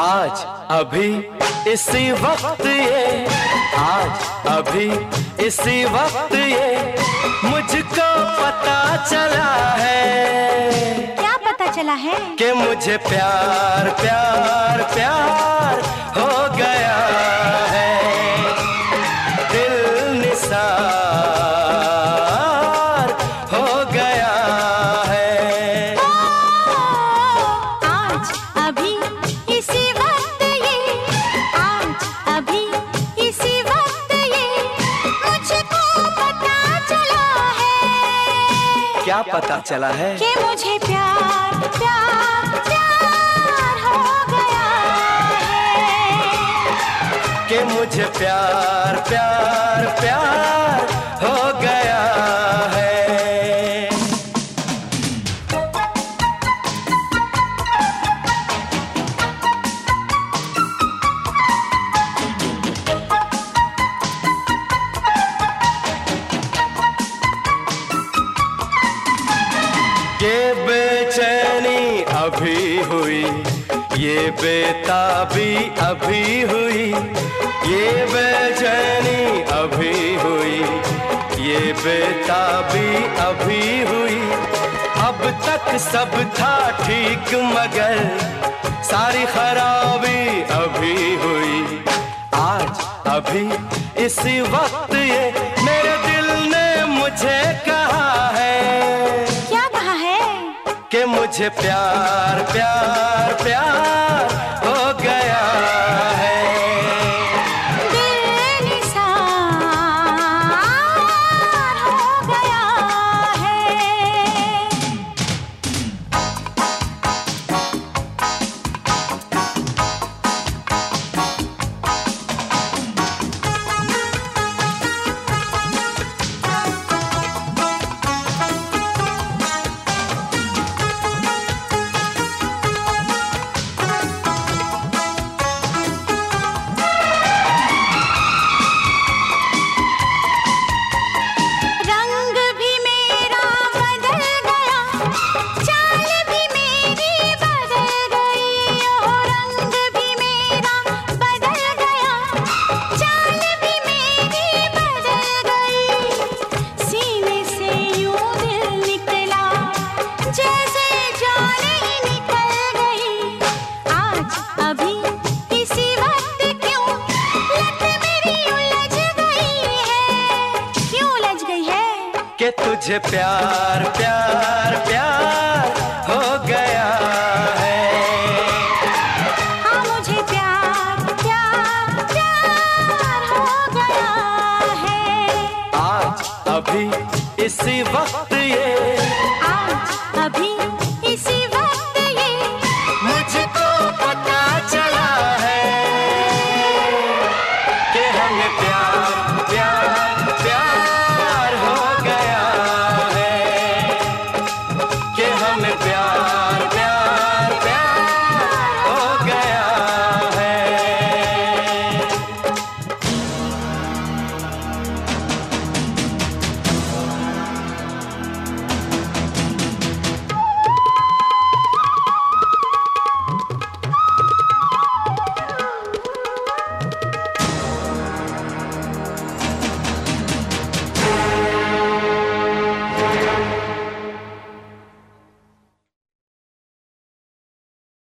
अभी इसी वक्त ये। आज अभी इसी वक्त ये। मुझको पता चला है। क्या पता चला है? कि मुझे प्यार प्यार प्यार क्या पता चला है? कि मुझे प्यार प्यार प्यार हो गया है। कि मुझे प्यार प्यार प्यार हो गया अभी हुई, ये बेताबी अभी हुई, ये बेचैनी अभी हुई, ये बेताबी अभी हुई। अब तक सब था ठीक, मगर सारी खराबी अभी हुई। आज, अभी, इसी वक्त ये मुझे प्यार प्यार प्यार। कि तुझे प्यार प्यार प्यार।